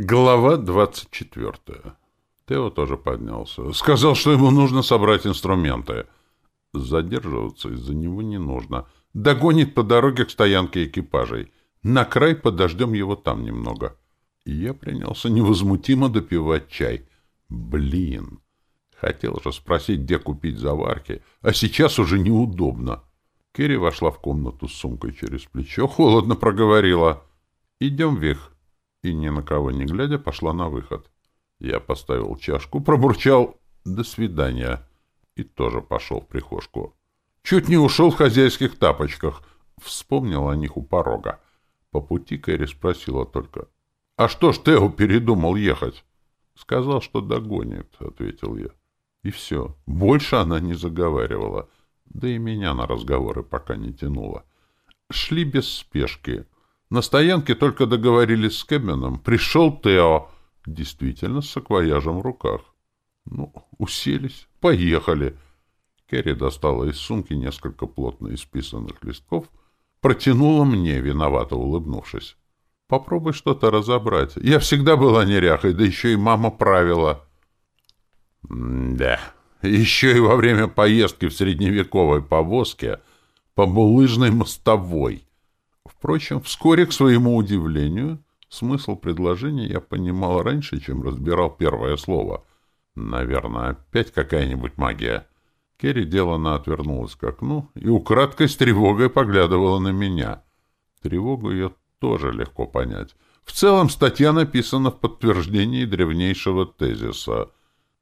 Глава двадцать четвертая. Тео тоже поднялся. Сказал, что ему нужно собрать инструменты. Задерживаться из-за него не нужно. Догонит по дороге к стоянке экипажей. На край подождем его там немного. И я принялся невозмутимо допивать чай. Блин! Хотел же спросить, где купить заварки, а сейчас уже неудобно. Керри вошла в комнату с сумкой через плечо, холодно проговорила. «Идем, Вих» и, ни на кого не глядя, пошла на выход. Я поставил чашку, пробурчал «до свидания» и тоже пошел в прихожку. Чуть не ушел в хозяйских тапочках. Вспомнил о них у порога. По пути Кэрри спросила только «А что ж Тео передумал ехать?» «Сказал, что догонит», — ответил я. И все. Больше она не заговаривала. Да и меня на разговоры пока не тянуло. Шли без спешки. На стоянке только договорились с Кэбменом. Пришел Тео. Действительно, с саквояжем в руках. Ну, уселись. Поехали. Керри достала из сумки несколько плотно исписанных листков, протянула мне, виновато улыбнувшись. Попробуй что-то разобрать. Я всегда была неряхой, да еще и мама правила. да, еще и во время поездки в средневековой повозке по булыжной мостовой. Впрочем, вскоре, к своему удивлению, смысл предложения я понимал раньше, чем разбирал первое слово. Наверное, опять какая-нибудь магия. Керри деланно отвернулась к окну и украдкой с тревогой поглядывала на меня. Тревогу ее тоже легко понять. В целом статья написана в подтверждении древнейшего тезиса.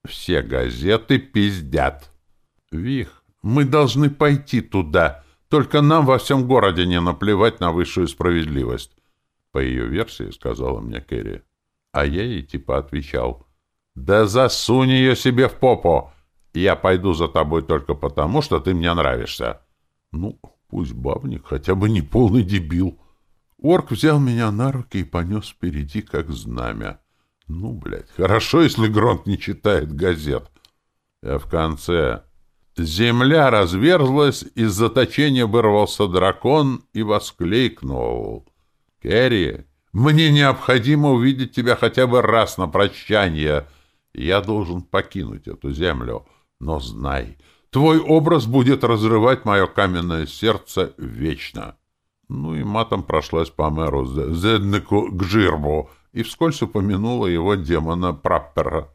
«Все газеты пиздят». «Вих, мы должны пойти туда», только нам во всем городе не наплевать на высшую справедливость. По ее версии, сказала мне Кэрри. А я ей типа отвечал. Да засунь ее себе в попу! Я пойду за тобой только потому, что ты мне нравишься. Ну, пусть бабник, хотя бы не полный дебил. Орк взял меня на руки и понес впереди, как знамя. Ну, блядь, хорошо, если Гронт не читает газет. А в конце... Земля разверзлась, из заточения вырвался дракон и воскликнул. «Керри, мне необходимо увидеть тебя хотя бы раз на прощание. Я должен покинуть эту землю, но знай, твой образ будет разрывать мое каменное сердце вечно». Ну и матом прошлась по мэру Зеднику Гжирбу и вскользь упомянула его демона Праппера.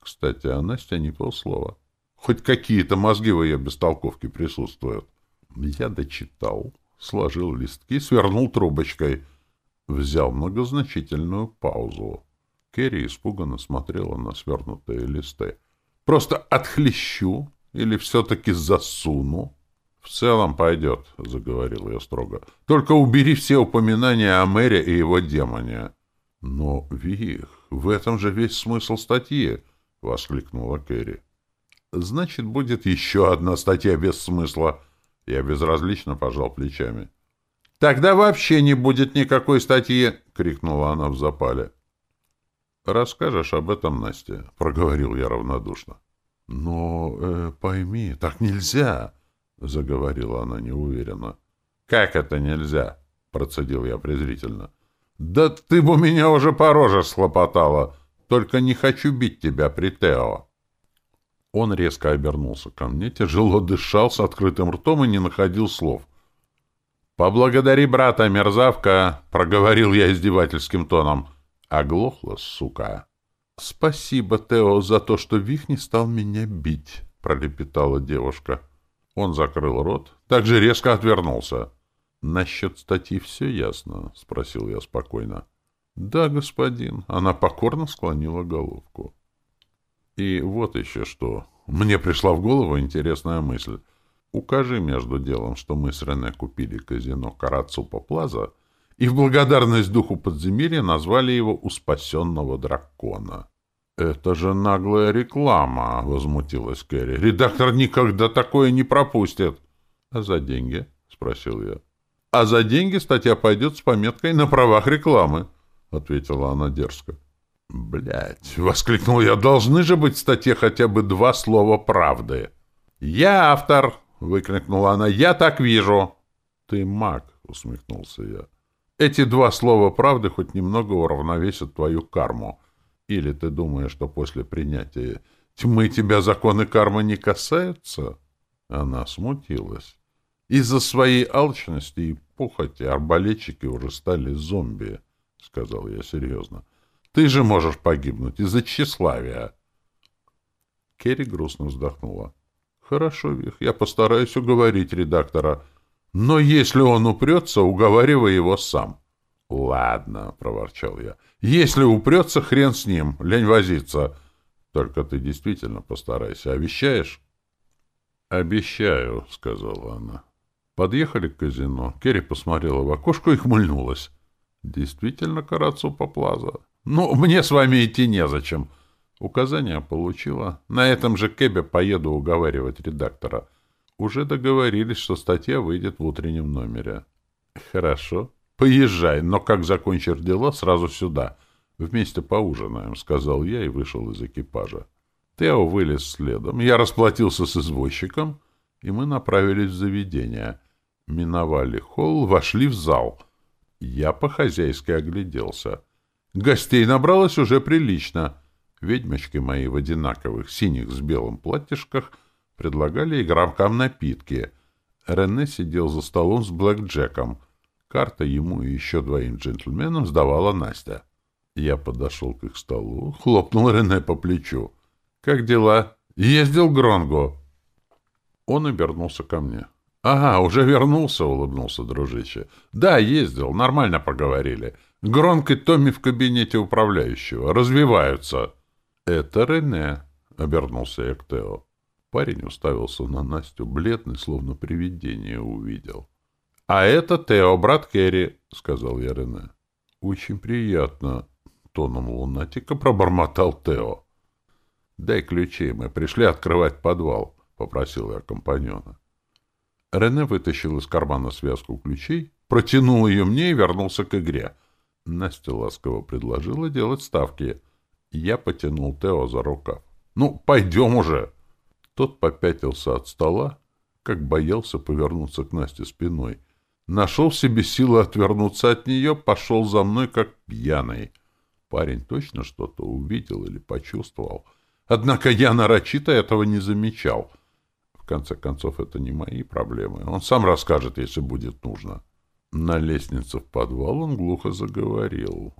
Кстати, а Настя не полслова. Хоть какие-то мозги в ее бестолковке присутствуют. Я дочитал, сложил листки, свернул трубочкой. Взял многозначительную паузу. Керри испуганно смотрела на свернутые листы. «Просто отхлещу или все-таки засуну?» «В целом пойдет», — заговорил я строго. «Только убери все упоминания о мэре и его демоне». «Но, Вих, в этом же весь смысл статьи», — воскликнула Керри. Значит, будет еще одна статья без смысла. Я безразлично пожал плечами. Тогда вообще не будет никакой статьи, крикнула она в запале. Расскажешь об этом, Настя, проговорил я равнодушно. Но э, пойми, так нельзя, заговорила она неуверенно. Как это нельзя? процедил я презрительно. Да ты бы меня уже по роже схлопотала. Только не хочу бить тебя при Тео. Он резко обернулся ко мне, тяжело дышал с открытым ртом и не находил слов. «Поблагодари брата, мерзавка!» — проговорил я издевательским тоном. Оглохла, сука. «Спасибо, Тео, за то, что Вих не стал меня бить», — пролепетала девушка. Он закрыл рот, также резко отвернулся. «Насчет статьи все ясно?» — спросил я спокойно. «Да, господин». Она покорно склонила головку. И вот еще что. Мне пришла в голову интересная мысль. Укажи между делом, что мы с Рене купили казино Карацупа Плаза и в благодарность духу подземелья назвали его «У спасенного дракона». «Это же наглая реклама!» — возмутилась Кэрри. «Редактор никогда такое не пропустит!» «А за деньги?» — спросил я. «А за деньги статья пойдет с пометкой «На правах рекламы», — ответила она дерзко. Блять, воскликнул я, должны же быть в статье хотя бы два слова правды. Я автор, выкрикнула она, я так вижу. Ты маг, усмехнулся я. Эти два слова правды хоть немного уравновесят твою карму. Или ты думаешь, что после принятия тьмы тебя законы кармы не касаются? Она смутилась. Из-за своей алчности и похоти арбалетчики уже стали зомби, — сказал я серьезно. Ты же можешь погибнуть из-за тщеславия. Керри грустно вздохнула. Хорошо, Вих, я постараюсь уговорить редактора. Но если он упрется, уговаривай его сам. Ладно, проворчал я. Если упрется, хрен с ним, лень возиться. Только ты действительно постарайся. Обещаешь? Обещаю, сказала она. Подъехали к казино. Керри посмотрела в окошко и хмыльнулась. Действительно, Карацупа Плаза. Ну, мне с вами идти незачем. Указания получила. На этом же кэбе поеду уговаривать редактора. Уже договорились, что статья выйдет в утреннем номере. Хорошо. Поезжай, но как закончишь дела, сразу сюда. Вместе поужинаем, сказал я и вышел из экипажа. Тео вылез следом. Я расплатился с извозчиком, и мы направились в заведение. Миновали холл, вошли в зал. Я по-хозяйски огляделся. Гостей набралось уже прилично. Ведьмочки мои в одинаковых синих с белым платьишках предлагали игрокам напитки. Рене сидел за столом с блэкджеком. Карта ему и еще двоим джентльменам сдавала Настя. Я подошел к их столу, хлопнул Рене по плечу. «Как дела?» «Ездил Гронго». Он обернулся ко мне. «Ага, уже вернулся», — улыбнулся дружище. «Да, ездил, нормально поговорили. Гронк и Томми в кабинете управляющего. Развиваются». «Это Рене», — обернулся я к Тео. Парень уставился на Настю, бледный, словно привидение увидел. «А это Тео, брат Керри», — сказал я Рене. «Очень приятно», — тоном лунатика пробормотал Тео. «Дай ключи, мы пришли открывать подвал», — попросил я компаньона. Рене вытащил из кармана связку ключей, протянул ее мне и вернулся к игре. Настя ласково предложила делать ставки. Я потянул Тео за рукав. «Ну, пойдем уже!» Тот попятился от стола, как боялся повернуться к Насте спиной. Нашел в себе силы отвернуться от нее, пошел за мной, как пьяный. Парень точно что-то увидел или почувствовал. Однако я нарочито этого не замечал — в конце концов, это не мои проблемы. Он сам расскажет, если будет нужно. На лестнице в подвал он глухо заговорил.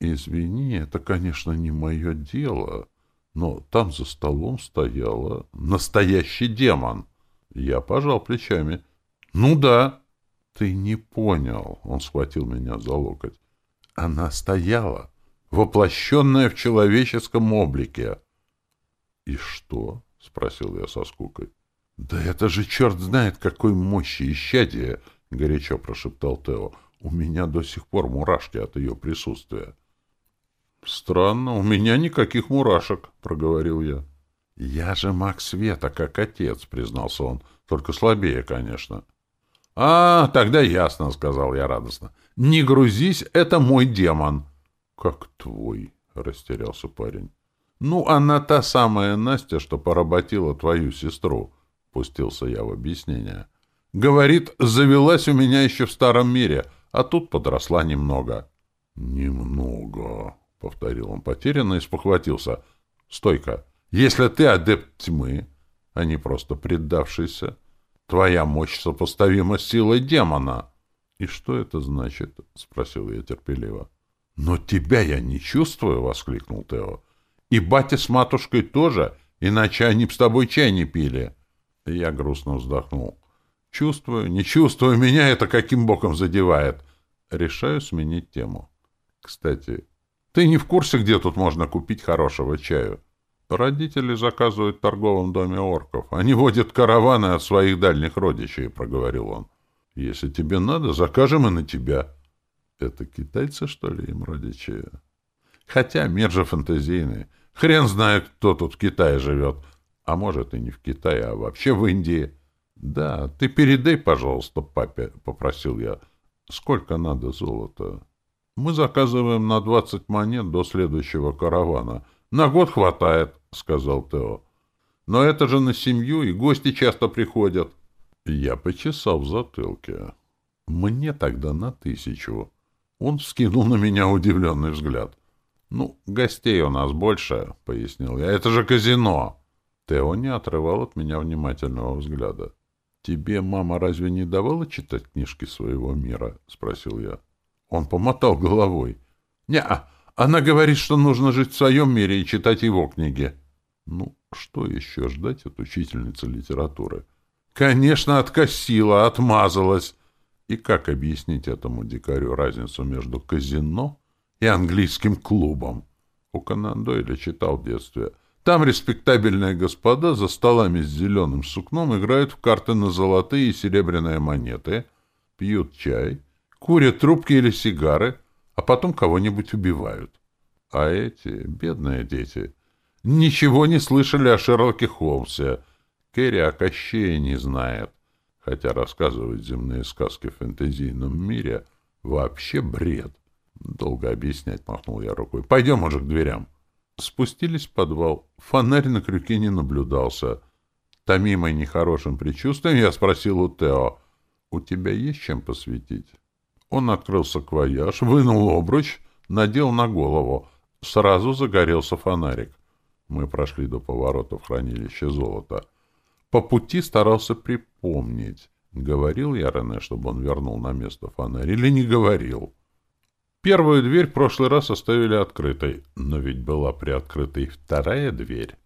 «Извини, это, конечно, не мое дело, но там за столом стояла настоящий демон». Я пожал плечами. «Ну да». «Ты не понял», — он схватил меня за локоть. «Она стояла, воплощенная в человеческом облике». «И что?» — спросил я со скукой. «Да это же черт знает, какой мощи исчадие!» — горячо прошептал Тео. «У меня до сих пор мурашки от ее присутствия». «Странно, у меня никаких мурашек», — проговорил я. «Я же маг света, как отец», — признался он. «Только слабее, конечно». «А, тогда ясно», — сказал я радостно. «Не грузись, это мой демон». «Как твой?» — растерялся парень. «Ну, она та самая Настя, что поработила твою сестру». — пустился я в объяснение. «Говорит, завелась у меня еще в старом мире, а тут подросла немного». «Немного», — повторил он потерянно и спохватился. «Стойка, если ты адепт тьмы, а не просто предавшийся, твоя мощь сопоставима с силой демона». «И что это значит?» — спросил я терпеливо. «Но тебя я не чувствую!» — воскликнул Тео. «И батя с матушкой тоже, иначе они б с тобой чай не пили». Я грустно вздохнул. Чувствую, не чувствую, меня это каким боком задевает. Решаю сменить тему. Кстати, ты не в курсе, где тут можно купить хорошего чаю? Родители заказывают в торговом доме орков. Они водят караваны от своих дальних родичей, проговорил он. Если тебе надо, закажем и на тебя. Это китайцы, что ли, им родичи? Хотя мир же фантазийный. Хрен знает, кто тут в Китае живет. А может, и не в Китае, а вообще в Индии. Да, ты передай, пожалуйста, папе, — попросил я. Сколько надо золота? Мы заказываем на двадцать монет до следующего каравана. На год хватает, — сказал Тео. Но это же на семью, и гости часто приходят. Я почесал в затылке. Мне тогда на тысячу. Он вскинул на меня удивленный взгляд. «Ну, гостей у нас больше», — пояснил я. «Это же казино!» Тео не отрывал от меня внимательного взгляда. «Тебе мама разве не давала читать книжки своего мира?» — спросил я. Он помотал головой. не она говорит, что нужно жить в своем мире и читать его книги». Ну, что еще ждать от учительницы литературы? Конечно, откосила, отмазалась. И как объяснить этому дикарю разницу между казино и английским клубом? У Конан Дойля читал в детстве. Там респектабельные господа за столами с зеленым сукном играют в карты на золотые и серебряные монеты, пьют чай, курят трубки или сигары, а потом кого-нибудь убивают. А эти, бедные дети, ничего не слышали о Шерлоке Холмсе. Кэрри о Кощее не знает. Хотя рассказывать земные сказки в фэнтезийном мире вообще бред. Долго объяснять, махнул я рукой. Пойдем уже к дверям. Спустились в подвал. Фонарь на крюке не наблюдался. Томимой нехорошим предчувствием я спросил у Тео, «У тебя есть чем посветить?» Он открыл саквояж, вынул обруч, надел на голову. Сразу загорелся фонарик. Мы прошли до поворота в хранилище золота. По пути старался припомнить, говорил я Рене, чтобы он вернул на место фонарь, или не говорил. Первую дверь в прошлый раз оставили открытой, но ведь была приоткрыта и вторая дверь.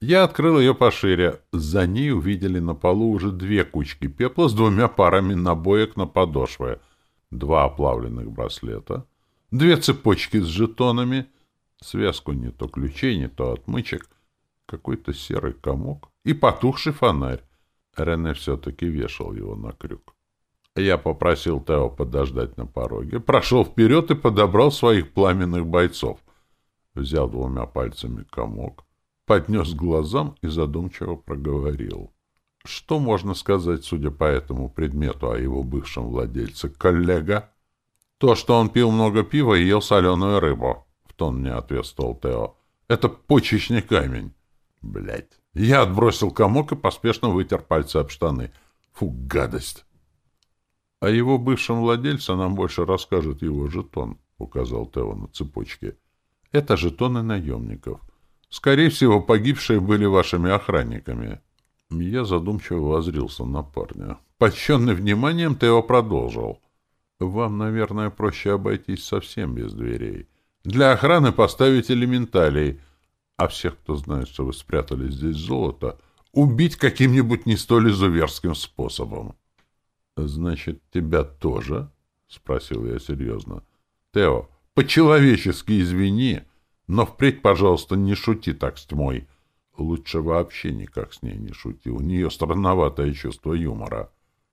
Я открыл ее пошире. За ней увидели на полу уже две кучки пепла с двумя парами набоек на подошвы, два оплавленных браслета, две цепочки с жетонами — Связку не то ключей, не то отмычек, какой-то серый комок и потухший фонарь. Рене все-таки вешал его на крюк. Я попросил Тео подождать на пороге, прошел вперед и подобрал своих пламенных бойцов. Взял двумя пальцами комок, поднес к глазам и задумчиво проговорил. Что можно сказать, судя по этому предмету, о его бывшем владельце, коллега? То, что он пил много пива и ел соленую рыбу тон мне ответствовал Тео. «Это почечный камень». Блять. Я отбросил комок и поспешно вытер пальцы об штаны. Фу, гадость. О его бывшем владельце нам больше расскажет его жетон, указал Тео на цепочке. Это жетоны наемников. Скорее всего, погибшие были вашими охранниками. Я задумчиво возрился на парня. Польщенный вниманием, Тео продолжил. Вам, наверное, проще обойтись совсем без дверей. Для охраны поставить элементалей, а всех, кто знает, что вы спрятали здесь золото, убить каким-нибудь не столь изуверским способом. — Значит, тебя тоже? — спросил я серьезно. — Тео, по-человечески извини, но впредь, пожалуйста, не шути так с тьмой. Лучше вообще никак с ней не шути. У нее странноватое чувство юмора.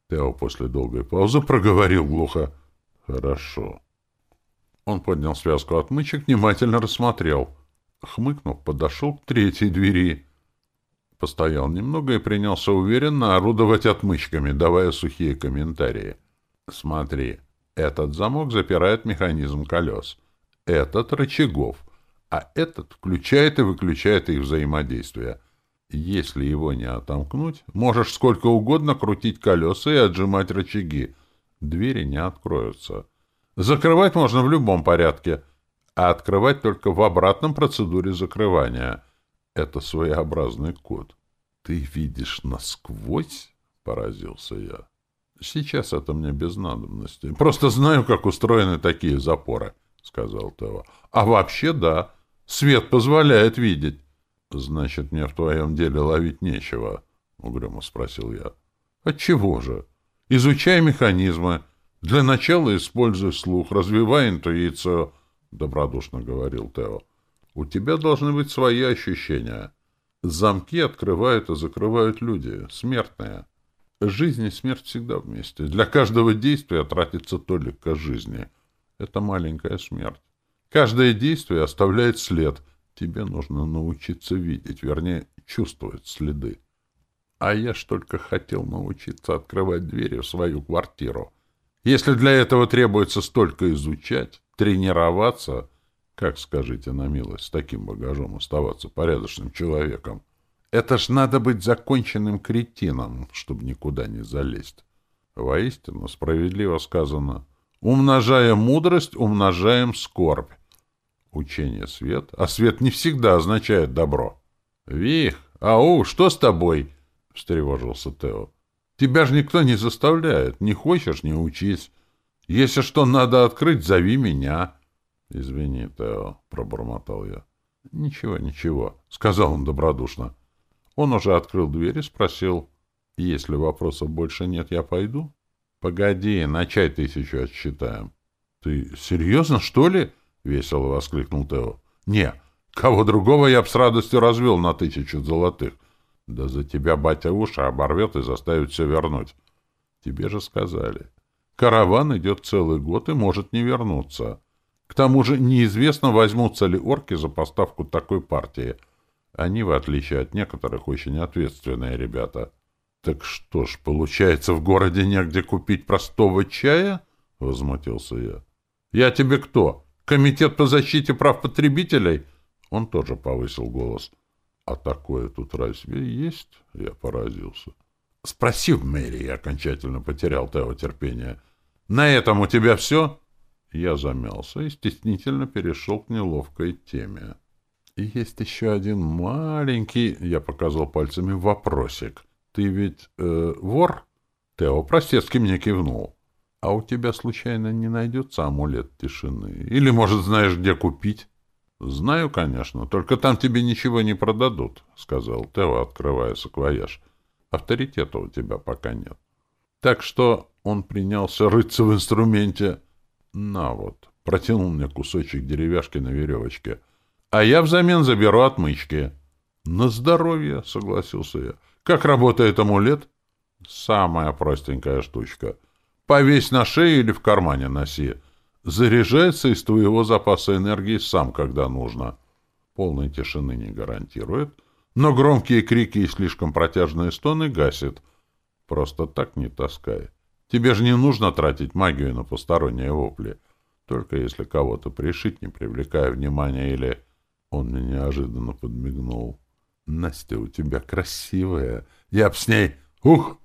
Тео после долгой паузы проговорил глухо. — Хорошо. — он поднял связку отмычек, внимательно рассмотрел. Хмыкнув, подошел к третьей двери. Постоял немного и принялся уверенно орудовать отмычками, давая сухие комментарии. «Смотри, этот замок запирает механизм колес, этот — рычагов, а этот включает и выключает их взаимодействие. Если его не отомкнуть, можешь сколько угодно крутить колеса и отжимать рычаги. Двери не откроются». Закрывать можно в любом порядке, а открывать только в обратном процедуре закрывания. Это своеобразный код. «Ты видишь насквозь?» — поразился я. «Сейчас это мне без надобности. Просто знаю, как устроены такие запоры», — сказал Тео. «А вообще да. Свет позволяет видеть». «Значит, мне в твоем деле ловить нечего», — угрюмо спросил я. «Отчего же? Изучай механизмы». Для начала используй слух, развивай интуицию, — добродушно говорил Тео. У тебя должны быть свои ощущения. Замки открывают и закрывают люди, смертные. Жизнь и смерть всегда вместе. Для каждого действия тратится только жизни. Это маленькая смерть. Каждое действие оставляет след. Тебе нужно научиться видеть, вернее, чувствовать следы. А я ж только хотел научиться открывать двери в свою квартиру. Если для этого требуется столько изучать, тренироваться, как, скажите на милость, с таким багажом оставаться порядочным человеком? Это ж надо быть законченным кретином, чтобы никуда не залезть. Воистину, справедливо сказано, Умножая мудрость, умножаем скорбь. Учение свет, а свет не всегда означает добро. «Вих, ау, что с тобой?» — встревожился Тео. «Тебя же никто не заставляет. Не хочешь — не учись. Если что надо открыть, зови меня». «Извини, Тео», — пробормотал я. «Ничего, ничего», — сказал он добродушно. Он уже открыл дверь и спросил, «Если вопросов больше нет, я пойду?» «Погоди, на чай тысячу отсчитаем». «Ты серьезно, что ли?» — весело воскликнул Тео. «Не, кого другого я б с радостью развел на тысячу золотых. Да за тебя батя уши оборвет и заставит все вернуть. Тебе же сказали. Караван идет целый год и может не вернуться. Тому же неизвестно, возьмутся ли орки за поставку такой партии. Они, в отличие от некоторых, очень ответственные ребята. Так что ж, получается, в городе негде купить простого чая? — возмутился я. — Я тебе кто? Комитет по защите прав потребителей? Он тоже повысил голос. — А такое тут разве есть? — я поразился. — Спроси в мэрии, окончательно потерял Тео терпение. — На этом у тебя все? — я замялся и стеснительно перешел к неловкой теме. И есть еще один маленький, я показал пальцами, вопросик. Ты ведь э, вор? Тео простецки мне кивнул. А у тебя случайно не найдется амулет тишины? Или, может, знаешь, где купить? Знаю, конечно, только там тебе ничего не продадут, сказал Тео, открывая саквояж. Авторитета у тебя пока нет. Так что он принялся рыться в инструменте. «На вот», — протянул мне кусочек деревяшки на веревочке. «А я взамен заберу отмычки». «На здоровье», — согласился я. «Как работает амулет?» «Самая простенькая штучка. Повесь на шее или в кармане носи. Заряжается из твоего запаса энергии сам, когда нужно. Полной тишины не гарантирует, но громкие крики и слишком протяжные стоны гасит. Просто так не таскай. Тебе же не нужно тратить магию на посторонние вопли. Только если кого-то пришить, не привлекая внимания, или... Он мне неожиданно подмигнул. Настя, у тебя красивая. Я б с ней... Ух!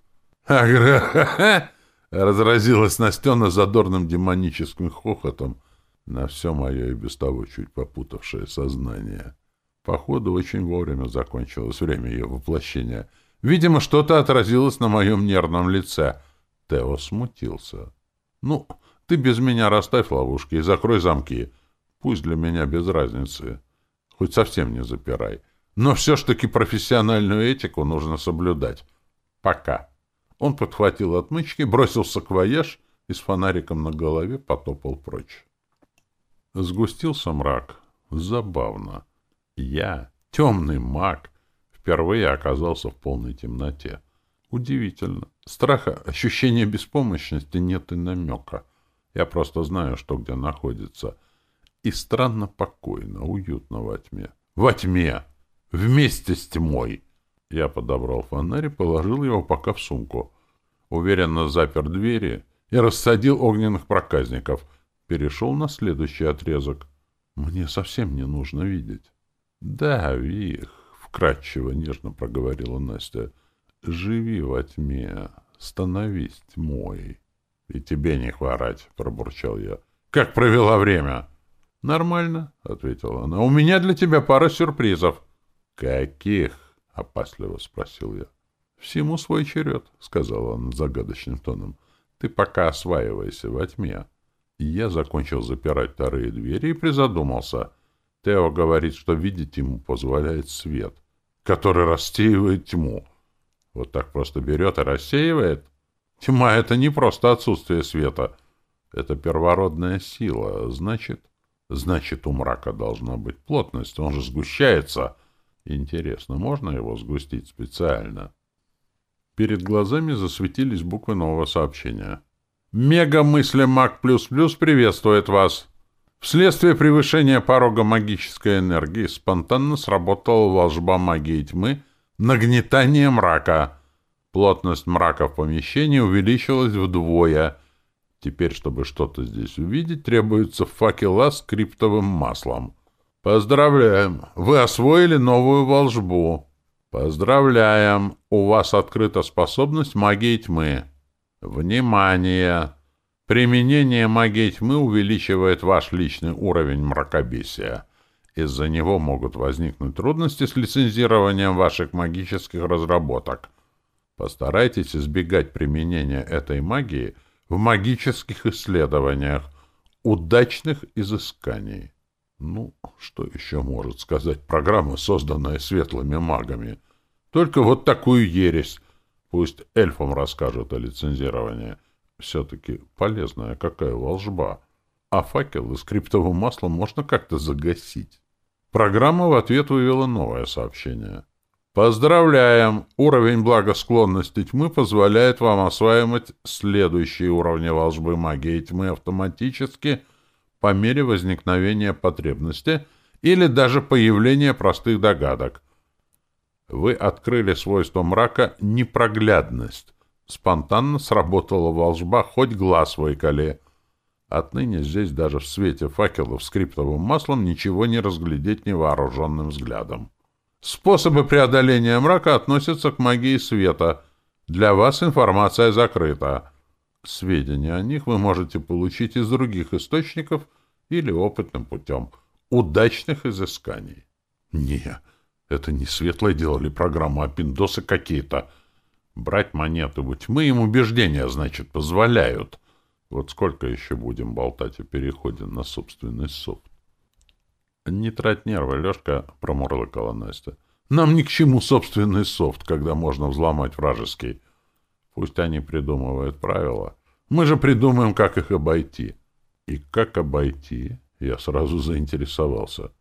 Агра! Разразилась Настена задорным демоническим хохотом на все мое и без того чуть попутавшее сознание. Походу, очень вовремя закончилось время ее воплощения. Видимо, что-то отразилось на моем нервном лице — Тео смутился. «Ну, ты без меня расставь ловушки и закрой замки. Пусть для меня без разницы. Хоть совсем не запирай. Но все ж таки профессиональную этику нужно соблюдать. Пока». Он подхватил отмычки, бросился к воеж и с фонариком на голове потопал прочь. Сгустился мрак. Забавно. Я, темный маг, впервые оказался в полной темноте. Удивительно. Страха, ощущения беспомощности нет и намека. Я просто знаю, что где находится. И странно покойно, уютно во тьме. Во тьме! Вместе с тьмой! Я подобрал фонарь и положил его пока в сумку. Уверенно запер двери и рассадил огненных проказников. Перешел на следующий отрезок. Мне совсем не нужно видеть. — Да, Вих, — вкратчиво, нежно проговорила Настя, — Живи во тьме, становись тьмой. — И тебе не хворать, — пробурчал я. — Как провела время? — Нормально, — ответила она. — У меня для тебя пара сюрпризов. — Каких? — опасливо спросил я. — Всему свой черед, — сказала она загадочным тоном. — Ты пока осваивайся во тьме. Я закончил запирать вторые двери и призадумался. Тео говорит, что видеть ему позволяет свет, который рассеивает тьму. Вот так просто берет и рассеивает? Тьма — это не просто отсутствие света. Это первородная сила. Значит, значит, у мрака должна быть плотность. Он же сгущается. Интересно, можно его сгустить специально? Перед глазами засветились буквы нового сообщения. «Мега-мысли Маг Плюс Плюс приветствует вас!» Вследствие превышения порога магической энергии спонтанно сработала волжба магии тьмы — Нагнетание мрака. Плотность мрака в помещении увеличилась вдвое. Теперь, чтобы что-то здесь увидеть, требуется факела с криптовым маслом. Поздравляем! Вы освоили новую волжбу. Поздравляем! У вас открыта способность магии тьмы. Внимание! Применение магии тьмы увеличивает ваш личный уровень мракобесия. Из-за него могут возникнуть трудности с лицензированием ваших магических разработок. Постарайтесь избегать применения этой магии в магических исследованиях, удачных изысканий. Ну, что еще может сказать программа, созданная светлыми магами? Только вот такую ересь. Пусть эльфам расскажут о лицензировании. Все-таки полезная какая волжба. А факелы с криптовым маслом можно как-то загасить. Программа в ответ вывела новое сообщение. Поздравляем! Уровень благосклонности тьмы позволяет вам осваивать следующие уровни волжбы магии тьмы автоматически по мере возникновения потребности или даже появления простых догадок. Вы открыли свойство мрака «непроглядность». Спонтанно сработала волжба «хоть глаз выколи». Отныне здесь даже в свете факелов с криптовым маслом ничего не разглядеть невооруженным взглядом. Способы преодоления мрака относятся к магии света. Для вас информация закрыта. Сведения о них вы можете получить из других источников или опытным путем удачных изысканий. Не, это не светлое делали программу, а пиндосы какие-то. Брать монеты у тьмы им убеждения, значит, позволяют. Вот сколько еще будем болтать о переходе на собственный софт? — Не трать нервы, Лешка, — промурлыкала Настя. — Нам ни к чему собственный софт, когда можно взломать вражеский. Пусть они придумывают правила. Мы же придумаем, как их обойти. И как обойти? Я сразу заинтересовался.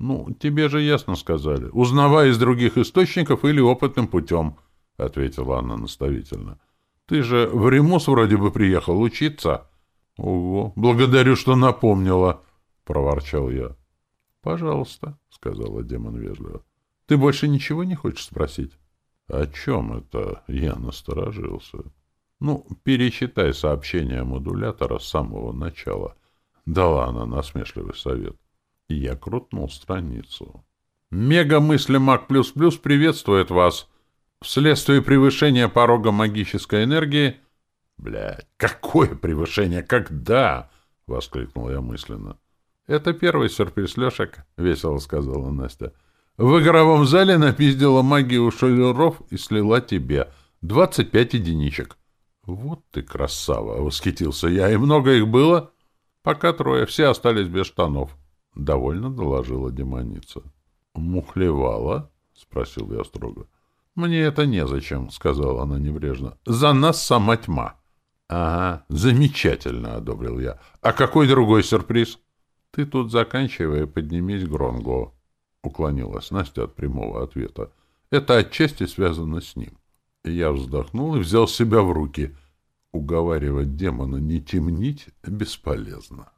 Ну, тебе же ясно сказали. Узнавай из других источников или опытным путем, — ответила она наставительно. Ты же в Римус вроде бы приехал учиться. — Ого, благодарю, что напомнила, — проворчал я. — Пожалуйста, — сказала демон вежливо. — Ты больше ничего не хочешь спросить? — О чем это? Я насторожился. — Ну, перечитай сообщение модулятора с самого начала. Дала она насмешливый совет. И я крутнул страницу. «Мега-мысли Маг Плюс Плюс приветствует вас. Вследствие превышения порога магической энергии...» «Блядь, какое превышение? Когда?» — воскликнул я мысленно. «Это первый сюрприз, Лешек», — весело сказала Настя. «В игровом зале напиздила магию шулеров и слила тебе. Двадцать пять единичек». «Вот ты красава!» — восхитился я. «И много их было?» «Пока трое. Все остались без штанов». — довольно доложила демоница. «Мухлевала?» — спросил я строго. «Мне это незачем», — сказала она небрежно. «За нас сама тьма». «Ага, замечательно», — одобрил я. «А какой другой сюрприз?» «Ты тут заканчивай поднимись, Гронго», — уклонилась Настя от прямого ответа. «Это отчасти связано с ним». Я вздохнул и взял себя в руки. Уговаривать демона не темнить бесполезно.